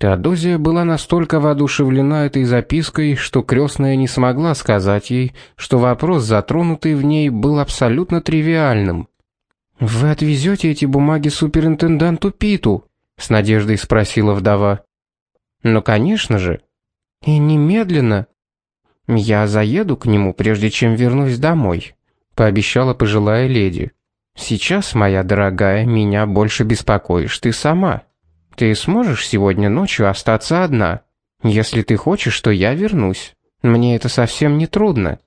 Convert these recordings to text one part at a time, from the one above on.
Теодозия была настолько воодушевлена этой запиской, что крестная не смогла сказать ей, что вопрос, затронутый в ней, был абсолютно тривиальным. «Вы отвезете эти бумаги суперинтенданту Питу?» — с надеждой спросила вдова. «Ну, конечно же. И немедленно. Я заеду к нему, прежде чем вернусь домой», — пообещала пожилая леди. «Сейчас, моя дорогая, меня больше беспокоишь ты сама». Ты сможешь сегодня ночью остаться одна? Если ты хочешь, то я вернусь. Мне это совсем не трудно.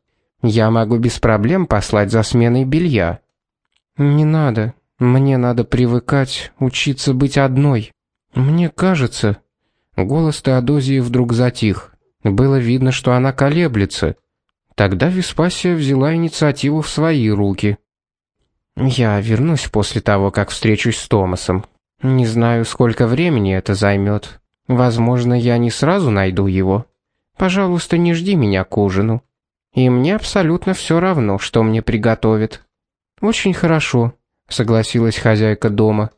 Я могу без проблем послать за сменой белья. Не надо. Мне надо привыкать, учиться быть одной. Мне кажется, голос Теодозии вдруг затих. Было видно, что она колеблется. Тогда Веспасия взяла инициативу в свои руки. Я вернусь после того, как встречусь с Томасом. Не знаю, сколько времени это займет. Возможно, я не сразу найду его. Пожалуйста, не жди меня к ужину. И мне абсолютно все равно, что мне приготовят. Очень хорошо, согласилась хозяйка дома.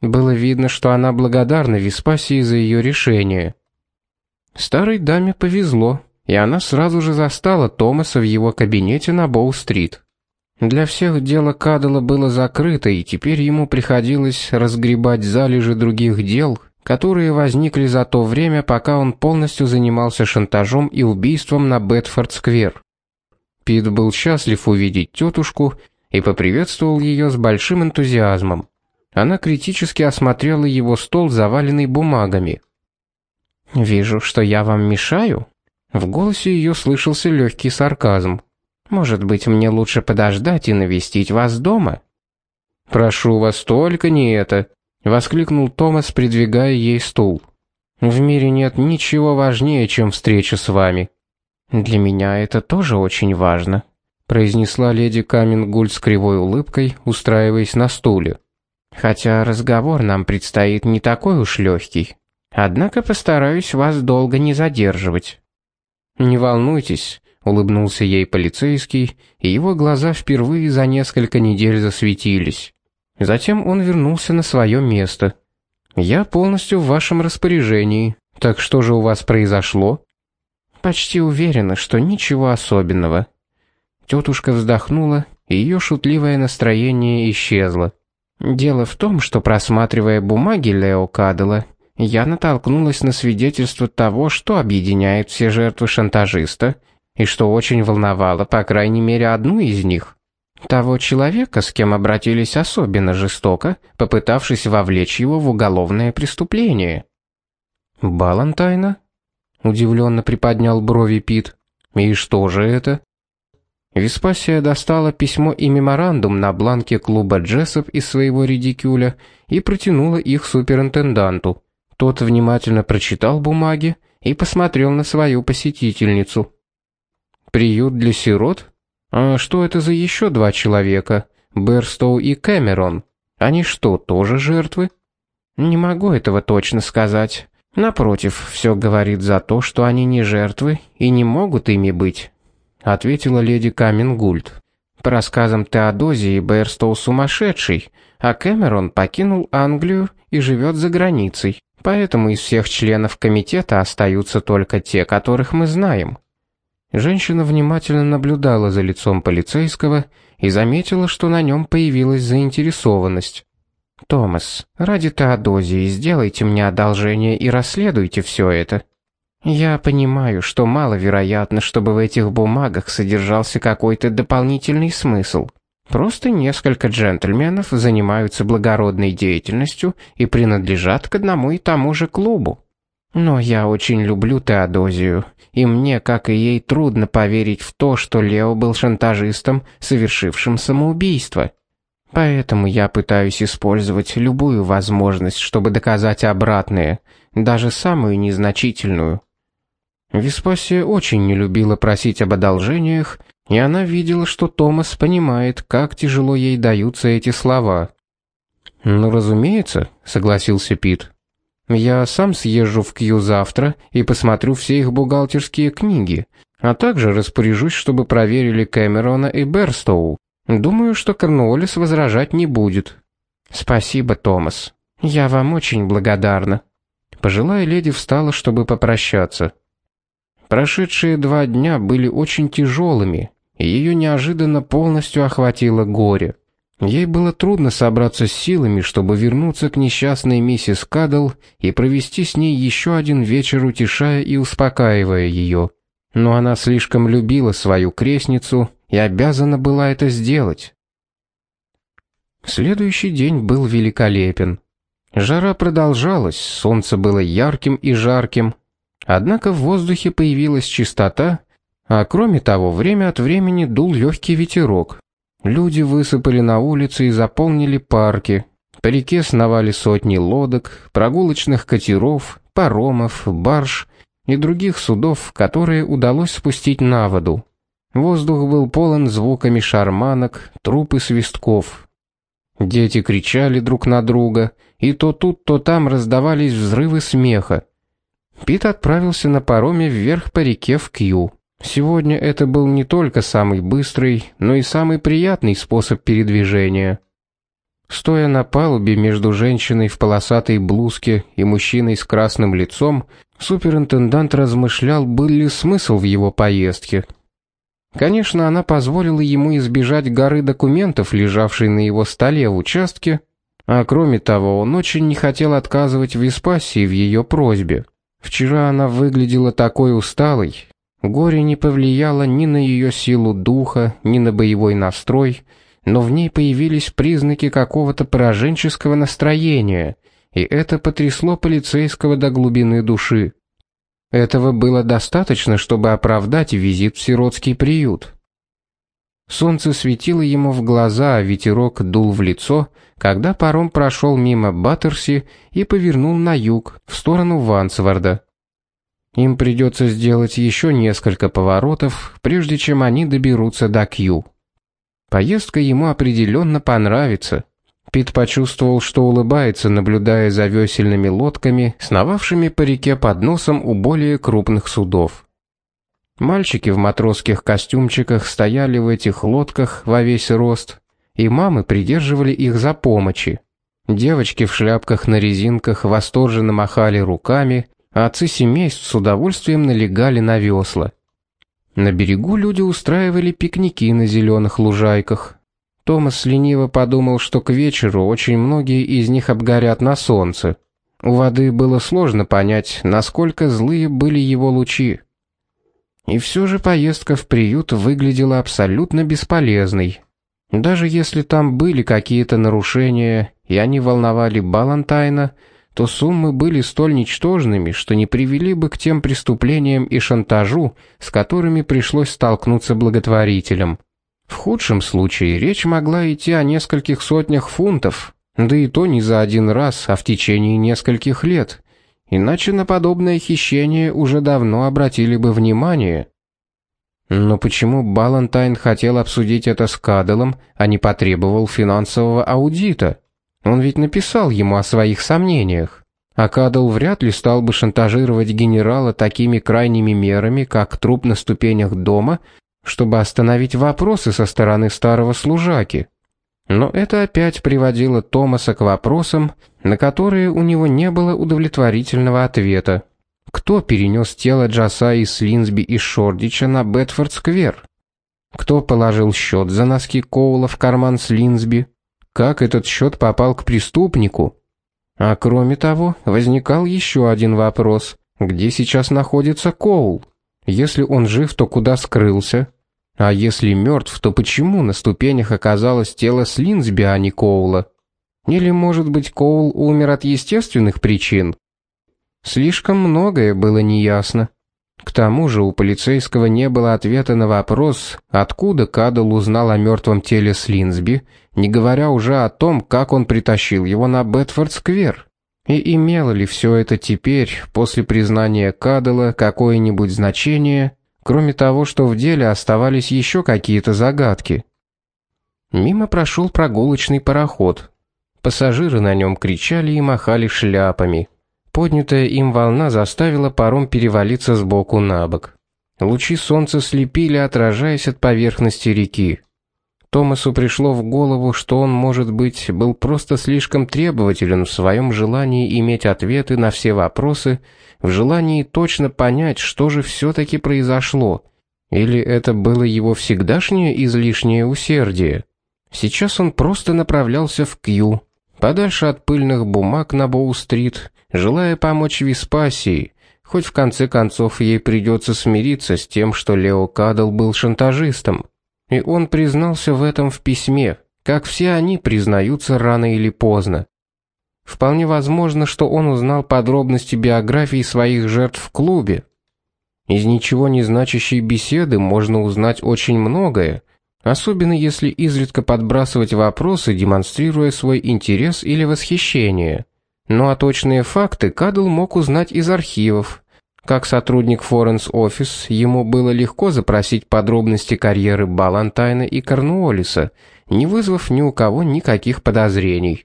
Было видно, что она благодарна Веспасии за ее решение. Старой даме повезло, и она сразу же застала Томаса в его кабинете на Боу-стрит. Для всех дело Кадала было закрыто, и теперь ему приходилось разгребать залежи других дел, которые возникли за то время, пока он полностью занимался шантажом и убийством на Бетфорд-сквер. Пит был счастлив увидеть тетушку и поприветствовал ее с большим энтузиазмом. Она критически осмотрела его стол, заваленный бумагами. «Вижу, что я вам мешаю?» В голосе ее слышался легкий сарказм. Может быть, мне лучше подождать и навестить вас дома?» «Прошу вас, только не это!» — воскликнул Томас, придвигая ей стул. «В мире нет ничего важнее, чем встреча с вами». «Для меня это тоже очень важно», — произнесла леди Камингуль с кривой улыбкой, устраиваясь на стуле. «Хотя разговор нам предстоит не такой уж легкий. Однако постараюсь вас долго не задерживать». «Не волнуйтесь, улыбнулся ей полицейский, и его глаза впервые за несколько недель засветились. Затем он вернулся на свое место. Я полностью в вашем распоряжении. Так что же у вас произошло? Почти уверена, что ничего особенного. Тетушка вздохнула, и ее шутливое настроение исчезло. Дело в том, что просматривая бумаги Лео Кадела, я натолкнулась на свидетельство того, что объединяет все жертвы шантажиста и что очень волновало, по крайней мере, одну из них. Того человека, с кем обратились особенно жестоко, попытавшись вовлечь его в уголовное преступление. «Балантайна?» — удивленно приподнял брови Пит. «И что же это?» Веспасия достала письмо и меморандум на бланке клуба Джессоп из своего редикюля и протянула их суперинтенданту. Тот внимательно прочитал бумаги и посмотрел на свою посетительницу. Приют для сирот? А что это за еще два человека? Берстоу и Кэмерон. Они что, тоже жертвы? Не могу этого точно сказать. Напротив, все говорит за то, что они не жертвы и не могут ими быть, ответила леди Камингульд. По рассказам Теодозии, Берстоу сумасшедший, а Кэмерон покинул Англию и живет за границей. Поэтому из всех членов комитета остаются только те, которых мы знаем. Женщина внимательно наблюдала за лицом полицейского и заметила, что на нем появилась заинтересованность. «Томас, ради Теодозии сделайте мне одолжение и расследуйте все это. Я понимаю, что маловероятно, чтобы в этих бумагах содержался какой-то дополнительный смысл. Просто несколько джентльменов занимаются благородной деятельностью и принадлежат к одному и тому же клубу. Но я очень люблю Теодозию, и мне, как и ей, трудно поверить в то, что Лео был шантажистом, совершившим самоубийство. Поэтому я пытаюсь использовать любую возможность, чтобы доказать обратное, даже самую незначительную. Веспасия очень не любила просить об одолжениях, и она видела, что Томас понимает, как тяжело ей даются эти слова. «Ну, разумеется», — согласился Пит. Я сам съезжу в Кью завтра и посмотрю все их бухгалтерские книги, а также распоряжусь, чтобы проверили Кэмерона и Берстоу. Думаю, что Корнуоллес возражать не будет. Спасибо, Томас. Я вам очень благодарна. Пожилая леди встала, чтобы попрощаться. Прошедшие два дня были очень тяжелыми, и ее неожиданно полностью охватило горе. Ей было трудно собраться с силами, чтобы вернуться к несчастной миссис Кадл и провести с ней еще один вечер, утешая и успокаивая ее. Но она слишком любила свою крестницу и обязана была это сделать. Следующий день был великолепен. Жара продолжалась, солнце было ярким и жарким, однако в воздухе появилась чистота, а кроме того, время от времени дул легкий ветерок. Люди высыпали на улицы и заполнили парки. По реке сновали сотни лодок, прогулочных катеров, паромов, барж и других судов, которые удалось спустить на воду. Воздух был полон звуками шарманок, труп и свистков. Дети кричали друг на друга, и то тут, то там раздавались взрывы смеха. Пит отправился на пароме вверх по реке в Кью. Сегодня это был не только самый быстрый, но и самый приятный способ передвижения. Стоя на палубе между женщиной в полосатой блузке и мужчиной с красным лицом, суперинтендант размышлял, был ли смысл в его поездке. Конечно, она позволила ему избежать горы документов, лежавшей на его столе в участке, а кроме того, он очень не хотел отказывать Веспассии в ее просьбе. Вчера она выглядела такой усталой. Горе не повлияло ни на ее силу духа, ни на боевой настрой, но в ней появились признаки какого-то пораженческого настроения, и это потрясло полицейского до глубины души. Этого было достаточно, чтобы оправдать визит в сиротский приют. Солнце светило ему в глаза, а ветерок дул в лицо, когда паром прошел мимо Баттерси и повернул на юг, в сторону Вансварда. Им придется сделать еще несколько поворотов, прежде чем они доберутся до Кью. Поездка ему определенно понравится. Пит почувствовал, что улыбается, наблюдая за весельными лодками, сновавшими по реке под носом у более крупных судов. Мальчики в матросских костюмчиках стояли в этих лодках во весь рост, и мамы придерживали их за помощи. Девочки в шляпках на резинках восторженно махали руками, а отцы семейств с удовольствием налегали на весла. На берегу люди устраивали пикники на зеленых лужайках. Томас лениво подумал, что к вечеру очень многие из них обгорят на солнце. У воды было сложно понять, насколько злые были его лучи. И все же поездка в приют выглядела абсолютно бесполезной. Даже если там были какие-то нарушения, и они волновали Балантайна, то суммы были столь ничтожными, что не привели бы к тем преступлениям и шантажу, с которыми пришлось столкнуться благотворителям. В худшем случае речь могла идти о нескольких сотнях фунтов, да и то не за один раз, а в течение нескольких лет. Иначе на подобное хищение уже давно обратили бы внимание. Но почему Балантайн хотел обсудить это с Каделом, а не потребовал финансового аудита? Он ведь написал ему о своих сомнениях. А вряд ли стал бы шантажировать генерала такими крайними мерами, как труп на ступенях дома, чтобы остановить вопросы со стороны старого служаки. Но это опять приводило Томаса к вопросам, на которые у него не было удовлетворительного ответа. Кто перенес тело Джаса из Слинсби и Шордича на Бетфорд-сквер? Кто положил счет за носки Коула в карман Слинсби? Как этот счет попал к преступнику? А кроме того, возникал еще один вопрос. Где сейчас находится Коул? Если он жив, то куда скрылся? А если мертв, то почему на ступенях оказалось тело Слинсби, а не Коула? Или, может быть, Коул умер от естественных причин? Слишком многое было неясно. К тому же у полицейского не было ответа на вопрос, откуда Кадл узнал о мертвом теле Слинсби, не говоря уже о том, как он притащил его на Бетфорд-сквер. И имело ли все это теперь, после признания Кадла, какое-нибудь значение, кроме того, что в деле оставались еще какие-то загадки. Мимо прошел прогулочный пароход. Пассажиры на нем кричали и махали шляпами. Поднятая им волна заставила паром перевалиться с боку на бок. Лучи солнца слепили, отражаясь от поверхности реки. Томасу пришло в голову, что он, может быть, был просто слишком требователен в своем желании иметь ответы на все вопросы, в желании точно понять, что же все-таки произошло. Или это было его всегдашнее излишнее усердие? Сейчас он просто направлялся в Кью, подальше от пыльных бумаг на Боу-стрит, желая помочь Веспасии, хоть в конце концов ей придется смириться с тем, что Лео Кадл был шантажистом. И он признался в этом в письме, как все они признаются рано или поздно. Вполне возможно, что он узнал подробности биографии своих жертв в клубе. Из ничего не значащей беседы можно узнать очень многое, особенно если изредка подбрасывать вопросы, демонстрируя свой интерес или восхищение. Ну а точные факты Кадл мог узнать из архивов, как сотрудник Форенс Офис, ему было легко запросить подробности карьеры Балантайна и Корнуоллиса, не вызвав ни у кого никаких подозрений.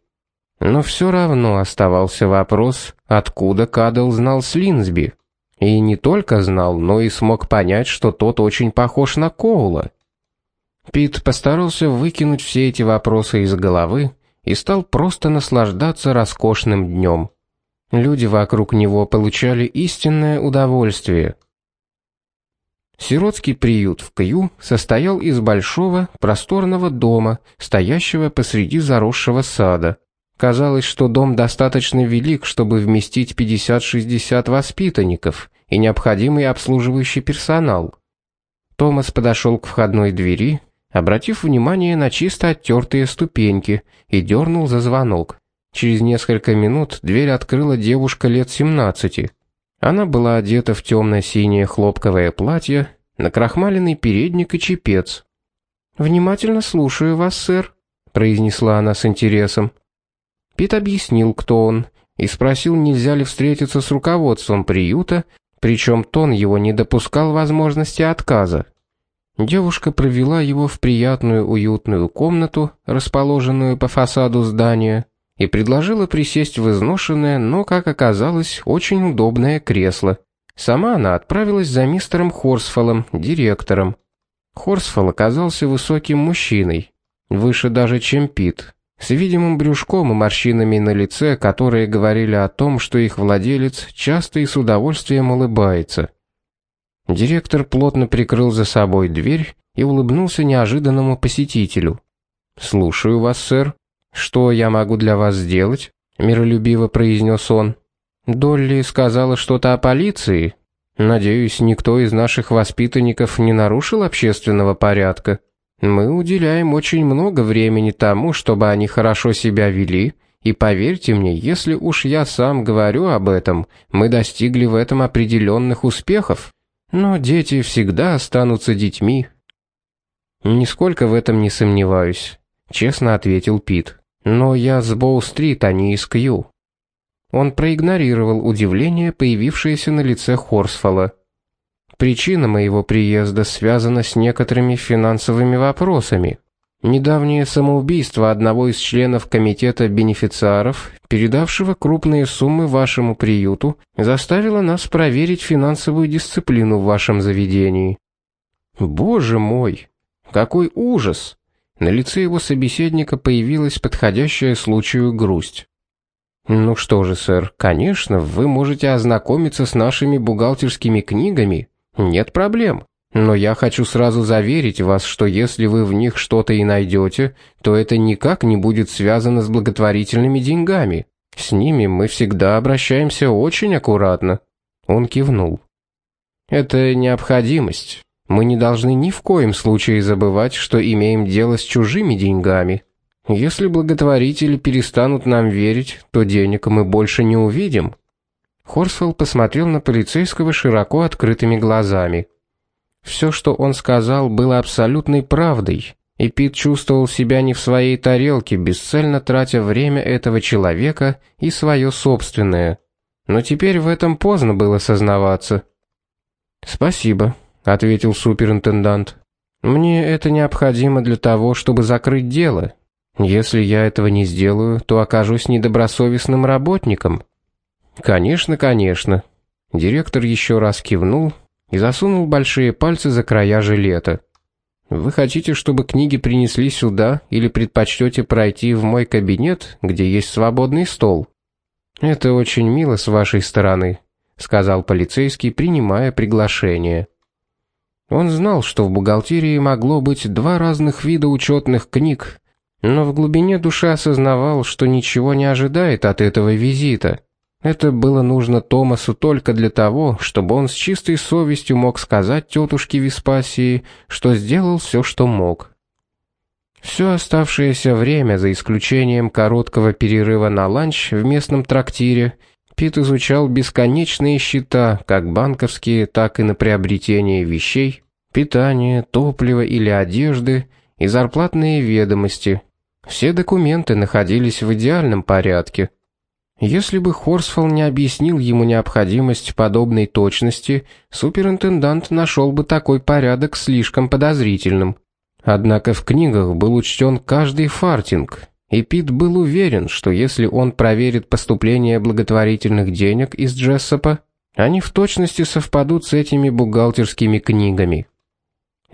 Но все равно оставался вопрос, откуда Кадл знал Слинсби. И не только знал, но и смог понять, что тот очень похож на Коула. Пит постарался выкинуть все эти вопросы из головы и стал просто наслаждаться роскошным днем. Люди вокруг него получали истинное удовольствие. Сиротский приют в Кью состоял из большого, просторного дома, стоящего посреди заросшего сада. Казалось, что дом достаточно велик, чтобы вместить 50-60 воспитанников и необходимый обслуживающий персонал. Томас подошел к входной двери, обратив внимание на чисто оттертые ступеньки, и дернул за звонок. Через несколько минут дверь открыла девушка лет 17. Она была одета в темно-синее хлопковое платье, накрахмаленный передник и чепец. «Внимательно слушаю вас, сэр», — произнесла она с интересом. Пит объяснил, кто он, и спросил, нельзя ли встретиться с руководством приюта, причем тон его не допускал возможности отказа. Девушка провела его в приятную уютную комнату, расположенную по фасаду здания, и предложила присесть в изношенное, но, как оказалось, очень удобное кресло. Сама она отправилась за мистером Хорсфолом, директором. Хорсфол оказался высоким мужчиной, выше даже, чем Пит, с видимым брюшком и морщинами на лице, которые говорили о том, что их владелец часто и с удовольствием улыбается. Директор плотно прикрыл за собой дверь и улыбнулся неожиданному посетителю. «Слушаю вас, сэр». «Что я могу для вас сделать?» — миролюбиво произнес он. «Долли сказала что-то о полиции. Надеюсь, никто из наших воспитанников не нарушил общественного порядка. Мы уделяем очень много времени тому, чтобы они хорошо себя вели, и поверьте мне, если уж я сам говорю об этом, мы достигли в этом определенных успехов. Но дети всегда останутся детьми». «Нисколько в этом не сомневаюсь», — честно ответил Пит. Но я с Боу-стрит, а не из Кью. Он проигнорировал удивление, появившееся на лице Хорсфола. Причина моего приезда связана с некоторыми финансовыми вопросами. Недавнее самоубийство одного из членов комитета бенефициаров, передавшего крупные суммы вашему приюту, заставило нас проверить финансовую дисциплину в вашем заведении. Боже мой, какой ужас! На лице его собеседника появилась подходящая случаю грусть. Ну что же, сэр, конечно, вы можете ознакомиться с нашими бухгалтерскими книгами. Нет проблем. Но я хочу сразу заверить вас, что если вы в них что-то и найдете, то это никак не будет связано с благотворительными деньгами. С ними мы всегда обращаемся очень аккуратно. Он кивнул. Это необходимость. Мы не должны ни в коем случае забывать, что имеем дело с чужими деньгами. Если благотворители перестанут нам верить, то денег мы больше не увидим. Хорсфелл посмотрел на полицейского широко открытыми глазами. Все, что он сказал, было абсолютной правдой, и Пит чувствовал себя не в своей тарелке, бесцельно тратя время этого человека и свое собственное. Но теперь в этом поздно было сознаваться. «Спасибо», ответил суперинтендант. Мне это необходимо для того, чтобы закрыть дело. Если я этого не сделаю, то окажусь недобросовестным работником. Конечно, конечно. Директор еще раз кивнул и засунул большие пальцы за края жилета. Вы хотите, чтобы книги принесли сюда или предпочтете пройти в мой кабинет, где есть свободный стол? Это очень мило с вашей стороны, сказал полицейский, принимая приглашение. Он знал, что в бухгалтерии могло быть два разных вида учетных книг, но в глубине души осознавал, что ничего не ожидает от этого визита. Это было нужно Томасу только для того, чтобы он с чистой совестью мог сказать тетушке Веспасии, что сделал все, что мог. Все оставшееся время, за исключением короткого перерыва на ланч в местном трактире, Пит изучал бесконечные счета, как банковские, так и на приобретение вещей, питание, топливо или одежды и зарплатные ведомости. Все документы находились в идеальном порядке. Если бы Хорсфелл не объяснил ему необходимость подобной точности, суперинтендант нашел бы такой порядок слишком подозрительным. Однако в книгах был учтен каждый фартинг, и Пит был уверен, что если он проверит поступление благотворительных денег из Джессопа, они в точности совпадут с этими бухгалтерскими книгами.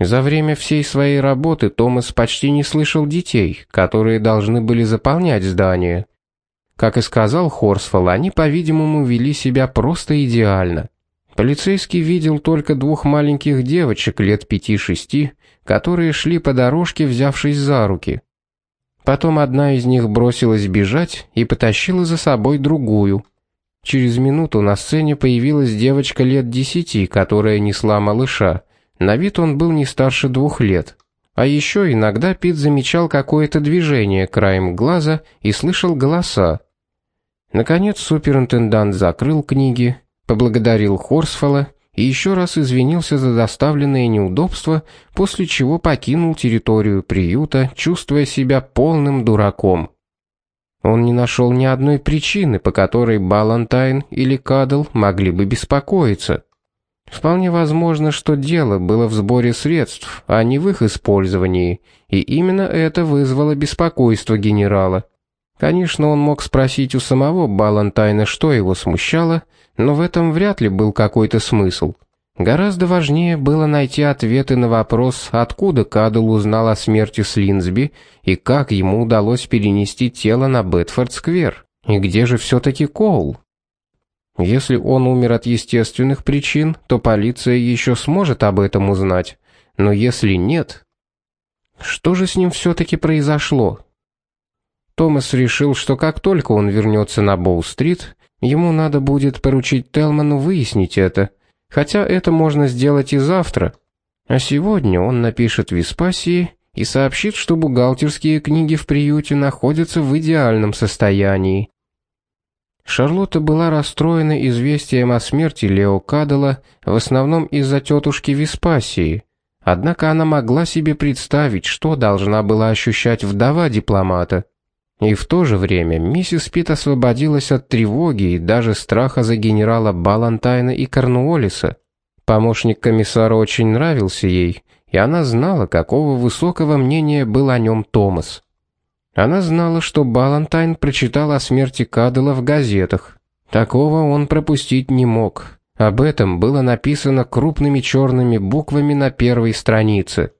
За время всей своей работы Томас почти не слышал детей, которые должны были заполнять здание. Как и сказал Хорсфолл, они, по-видимому, вели себя просто идеально. Полицейский видел только двух маленьких девочек лет пяти-шести, которые шли по дорожке, взявшись за руки. Потом одна из них бросилась бежать и потащила за собой другую. Через минуту на сцене появилась девочка лет десяти, которая несла малыша. На вид он был не старше двух лет. А еще иногда Пит замечал какое-то движение краем глаза и слышал голоса. Наконец суперинтендант закрыл книги, поблагодарил Хорсфола и еще раз извинился за доставленные неудобства, после чего покинул территорию приюта, чувствуя себя полным дураком. Он не нашел ни одной причины, по которой Балантайн или Кадл могли бы беспокоиться. Вполне возможно, что дело было в сборе средств, а не в их использовании, и именно это вызвало беспокойство генерала. Конечно, он мог спросить у самого Балантайна, что его смущало, но в этом вряд ли был какой-то смысл. Гораздо важнее было найти ответы на вопрос, откуда Кадл узнал о смерти Слинсби и как ему удалось перенести тело на Бетфорд-сквер. И где же все-таки Коул? Если он умер от естественных причин, то полиция еще сможет об этом узнать. Но если нет... Что же с ним все-таки произошло? Томас решил, что как только он вернется на Боу-стрит, ему надо будет поручить Телману выяснить это, хотя это можно сделать и завтра. А сегодня он напишет Веспасии и сообщит, что бухгалтерские книги в приюте находятся в идеальном состоянии. Шарлотта была расстроена известием о смерти Лео Кадала в основном из-за тетушки Веспасии. Однако она могла себе представить, что должна была ощущать вдова дипломата. И в то же время миссис Пит освободилась от тревоги и даже страха за генерала Балантайна и Корнуоллиса. Помощник комиссара очень нравился ей, и она знала, какого высокого мнения был о нем Томас. Она знала, что Балантайн прочитал о смерти Кадела в газетах. Такого он пропустить не мог. Об этом было написано крупными черными буквами на первой странице.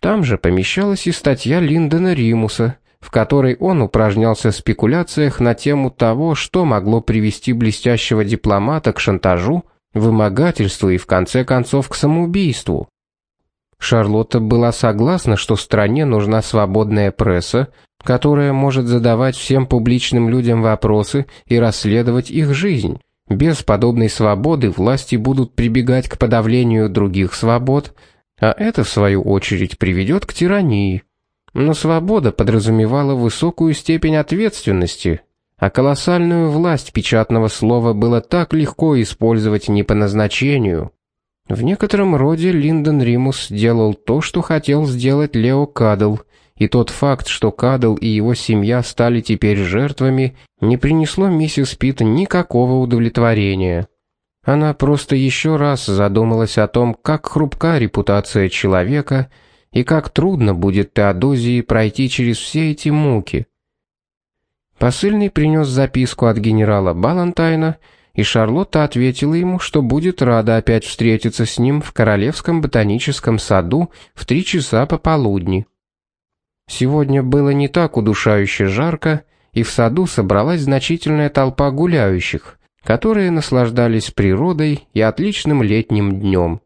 Там же помещалась и статья Линдона Римуса, в которой он упражнялся в спекуляциях на тему того, что могло привести блестящего дипломата к шантажу, вымогательству и в конце концов к самоубийству. Шарлотта была согласна, что стране нужна свободная пресса, которая может задавать всем публичным людям вопросы и расследовать их жизнь. Без подобной свободы власти будут прибегать к подавлению других свобод, а это в свою очередь приведет к тирании. Но свобода подразумевала высокую степень ответственности, а колоссальную власть печатного слова было так легко использовать не по назначению. В некотором роде Линдон Римус делал то, что хотел сделать Лео Кадл, и тот факт, что Кадл и его семья стали теперь жертвами, не принесло миссис Питт никакого удовлетворения. Она просто еще раз задумалась о том, как хрупка репутация человека – и как трудно будет Теодозии пройти через все эти муки. Посыльный принес записку от генерала Балантайна, и Шарлотта ответила ему, что будет рада опять встретиться с ним в Королевском ботаническом саду в три часа пополудни. Сегодня было не так удушающе жарко, и в саду собралась значительная толпа гуляющих, которые наслаждались природой и отличным летним днем.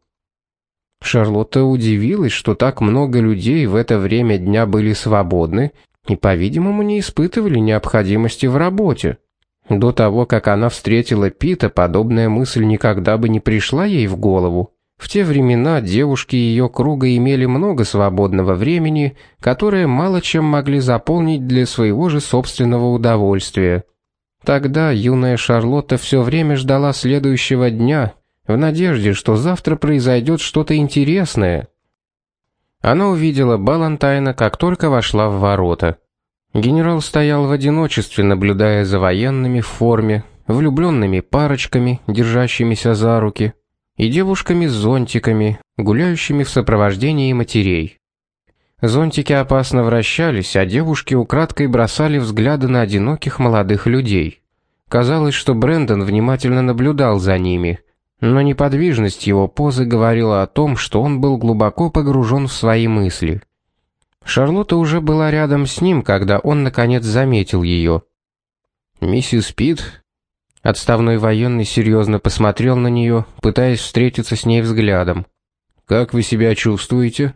Шарлотта удивилась, что так много людей в это время дня были свободны и, по-видимому, не испытывали необходимости в работе. До того, как она встретила Пита, подобная мысль никогда бы не пришла ей в голову. В те времена девушки ее круга имели много свободного времени, которое мало чем могли заполнить для своего же собственного удовольствия. Тогда юная Шарлотта все время ждала следующего дня, в надежде, что завтра произойдет что-то интересное. Она увидела Балантайна, как только вошла в ворота. Генерал стоял в одиночестве, наблюдая за военными в форме, влюбленными парочками, держащимися за руки, и девушками с зонтиками, гуляющими в сопровождении матерей. Зонтики опасно вращались, а девушки украдкой бросали взгляды на одиноких молодых людей. Казалось, что Брендон внимательно наблюдал за ними, но неподвижность его позы говорила о том, что он был глубоко погружен в свои мысли. Шарлотта уже была рядом с ним, когда он наконец заметил ее. «Миссис Пит?» Отставной военный серьезно посмотрел на нее, пытаясь встретиться с ней взглядом. «Как вы себя чувствуете?»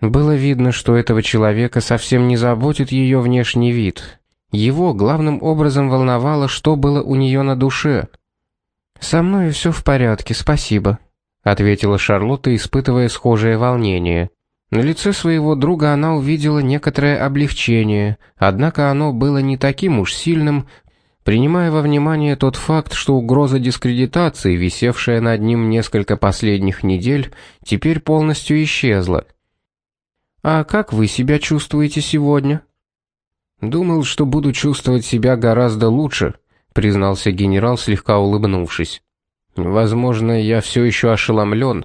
Было видно, что этого человека совсем не заботит ее внешний вид. Его главным образом волновало, что было у нее на душе. «Со мной все в порядке, спасибо», — ответила Шарлотта, испытывая схожее волнение. На лице своего друга она увидела некоторое облегчение, однако оно было не таким уж сильным, принимая во внимание тот факт, что угроза дискредитации, висевшая над ним несколько последних недель, теперь полностью исчезла. «А как вы себя чувствуете сегодня?» «Думал, что буду чувствовать себя гораздо лучше», — признался генерал, слегка улыбнувшись. «Возможно, я все еще ошеломлен.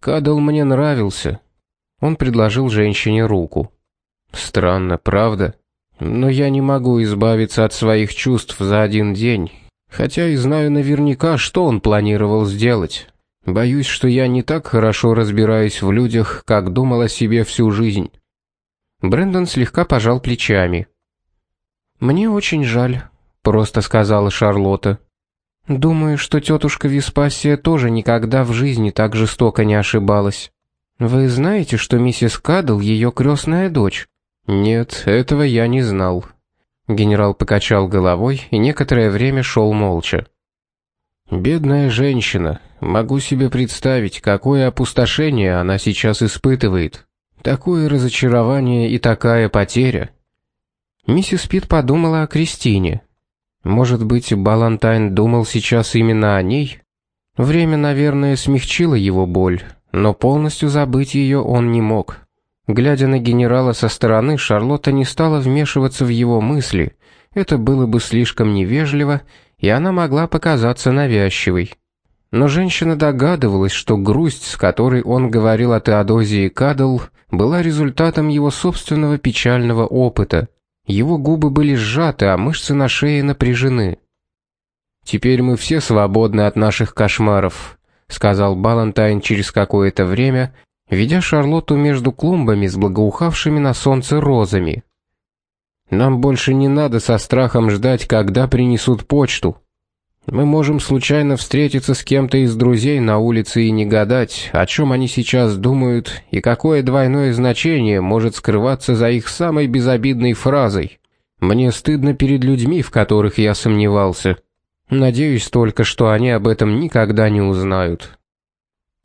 Кадл мне нравился». Он предложил женщине руку. Странно, правда? Но я не могу избавиться от своих чувств за один день, хотя и знаю наверняка, что он планировал сделать. Боюсь, что я не так хорошо разбираюсь в людях, как думал о себе всю жизнь. Брендон слегка пожал плечами. Мне очень жаль, просто сказала Шарлотта. Думаю, что тетушка Веспасия тоже никогда в жизни так жестоко не ошибалась. Вы знаете, что миссис Кадл ее крестная дочь? Нет, этого я не знал. Генерал покачал головой и некоторое время шел молча. Бедная женщина. Могу себе представить, какое опустошение она сейчас испытывает. Такое разочарование и такая потеря. Миссис Пит подумала о Кристине. Может быть, Балантайн думал сейчас именно о ней? Время, наверное, смягчило его боль, но полностью забыть ее он не мог. Глядя на генерала со стороны, Шарлотта не стала вмешиваться в его мысли. Это было бы слишком невежливо, и она могла показаться навязчивой. Но женщина догадывалась, что грусть, с которой он говорил о Теодозии Кадл, была результатом его собственного печального опыта. Его губы были сжаты, а мышцы на шее напряжены. Теперь мы все свободны от наших кошмаров, сказал Балантайн через какое-то время, ведя Шарлотту между клумбами с благоухавшими на солнце розами. Нам больше не надо со страхом ждать, когда принесут почту. Мы можем случайно встретиться с кем-то из друзей на улице и не гадать, о чем они сейчас думают и какое двойное значение может скрываться за их самой безобидной фразой. Мне стыдно перед людьми, в которых я сомневался. Надеюсь только, что они об этом никогда не узнают.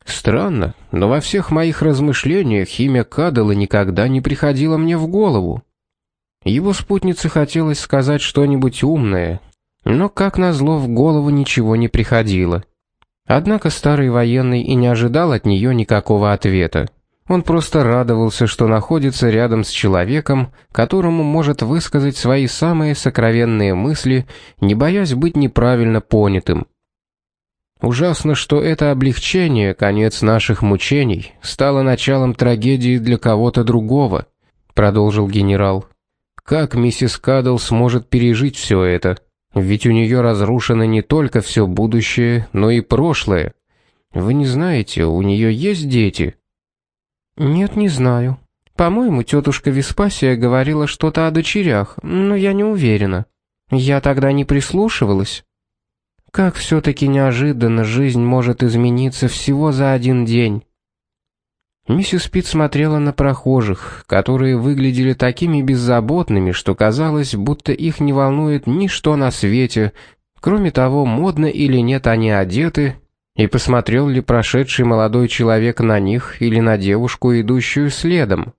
Странно, но во всех моих размышлениях имя Кадала никогда не приходило мне в голову. Его спутнице хотелось сказать что-нибудь умное, но как назло в голову ничего не приходило. Однако старый военный и не ожидал от нее никакого ответа. Он просто радовался, что находится рядом с человеком, которому может высказать свои самые сокровенные мысли, не боясь быть неправильно понятым. Ужасно, что это облегчение, конец наших мучений, стало началом трагедии для кого-то другого, продолжил генерал. Как миссис Кадл сможет пережить все это? Ведь у нее разрушено не только все будущее, но и прошлое. Вы не знаете, у нее есть дети? Нет, не знаю. По-моему, тетушка Веспасия говорила что-то о дочерях, но я не уверена. Я тогда не прислушивалась. Как все-таки неожиданно жизнь может измениться всего за один день. Миссис Пит смотрела на прохожих, которые выглядели такими беззаботными, что казалось, будто их не волнует ничто на свете, кроме того, модно или нет они одеты, и посмотрел ли прошедший молодой человек на них или на девушку, идущую следом.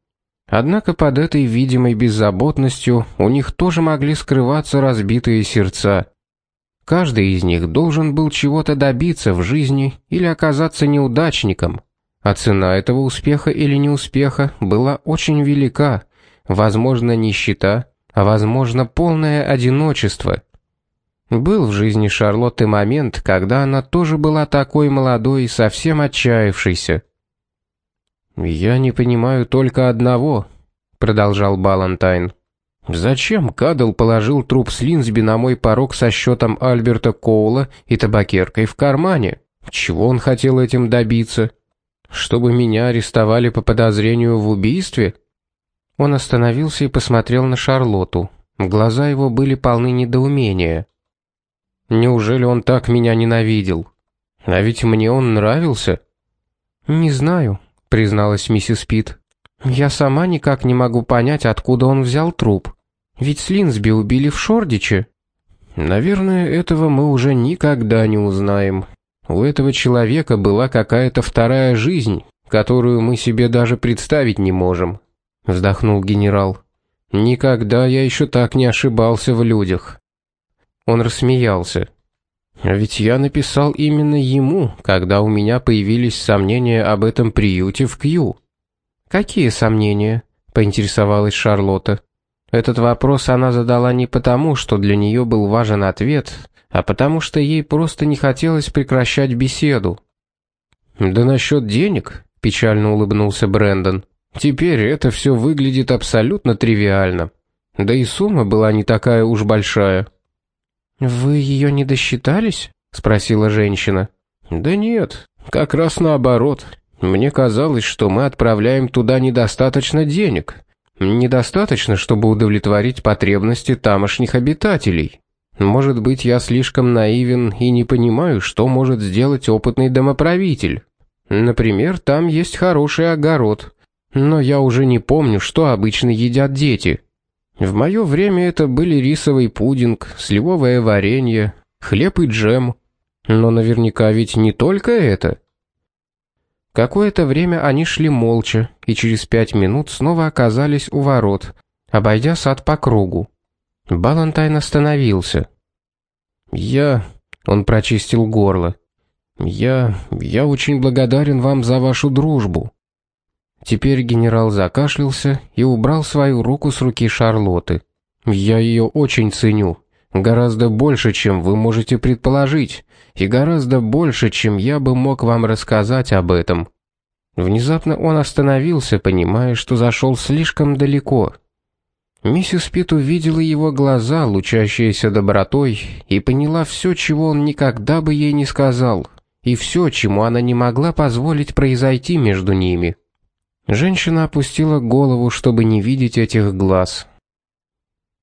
Однако под этой видимой беззаботностью у них тоже могли скрываться разбитые сердца. Каждый из них должен был чего-то добиться в жизни или оказаться неудачником, а цена этого успеха или неуспеха была очень велика, возможно, нищета, а возможно, полное одиночество. Был в жизни Шарлотты момент, когда она тоже была такой молодой и совсем отчаявшейся. «Я не понимаю только одного», — продолжал Балантайн. «Зачем Кадл положил труп Слинсби на мой порог со счетом Альберта Коула и табакеркой в кармане? Чего он хотел этим добиться?» Чтобы меня арестовали по подозрению в убийстве? Он остановился и посмотрел на Шарлоту. Глаза его были полны недоумения. Неужели он так меня ненавидел? А ведь мне он нравился. Не знаю, призналась миссис Пит. Я сама никак не могу понять, откуда он взял труп. Ведь Слинсби убили в Шордиче. Наверное, этого мы уже никогда не узнаем, у этого человека была какая-то вторая жизнь, которую мы себе даже представить не можем, вздохнул генерал. Никогда я еще так не ошибался в людях. Он рассмеялся. А ведь я написал именно ему, когда у меня появились сомнения об этом приюте в Кью. Какие сомнения? поинтересовалась Шарлотта. Этот вопрос она задала не потому, что для нее был важен ответ, а потому что ей просто не хотелось прекращать беседу. Да насчет денег, печально улыбнулся Брэндон. Теперь это все выглядит абсолютно тривиально. Да и сумма была не такая уж большая. Вы ее не досчитались? спросила женщина. Да нет, как раз наоборот. Мне казалось, что мы отправляем туда недостаточно денег. Недостаточно, чтобы удовлетворить потребности тамошних обитателей. Может быть, я слишком наивен и не понимаю, что может сделать опытный домоправитель. Например, там есть хороший огород, но я уже не помню, что обычно едят дети. В мое время это были рисовый пудинг, сливовое варенье, хлеб и джем. Но наверняка ведь не только это. Какое-то время они шли молча, и через пять минут снова оказались у ворот, обойдя сад по кругу. Балантайн остановился. «Я...» — он прочистил горло. «Я... я очень благодарен вам за вашу дружбу». Теперь генерал закашлялся и убрал свою руку с руки Шарлотты. «Я ее очень ценю. Гораздо больше, чем вы можете предположить, и гораздо больше, чем я бы мог вам рассказать об этом». Внезапно он остановился, понимая, что зашел слишком далеко. Миссис Пит увидела его глаза, лучащиеся добротой, и поняла все, чего он никогда бы ей не сказал, и все, чему она не могла позволить произойти между ними. Женщина опустила голову, чтобы не видеть этих глаз.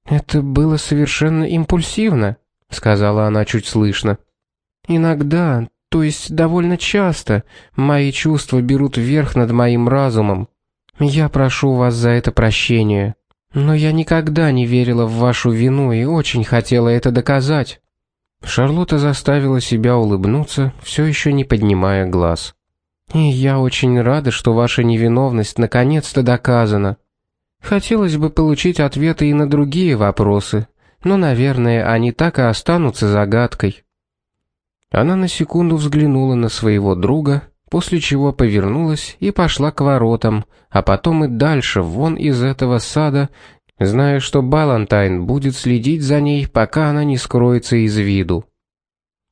«Это было совершенно импульсивно», — сказала она чуть слышно. «Иногда, то есть довольно часто, мои чувства берут верх над моим разумом. Я прошу вас за это прощения». Но я никогда не верила в вашу вину и очень хотела это доказать. Шарлотта заставила себя улыбнуться, все еще не поднимая глаз. И я очень рада, что ваша невиновность наконец-то доказана. Хотелось бы получить ответы и на другие вопросы, но, наверное, они так и останутся загадкой. Она на секунду взглянула на своего друга, после чего повернулась и пошла к воротам, а потом и дальше, вон из этого сада, зная, что Балантайн будет следить за ней, пока она не скроется из виду.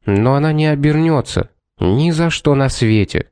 Но она не обернется, ни за что на свете.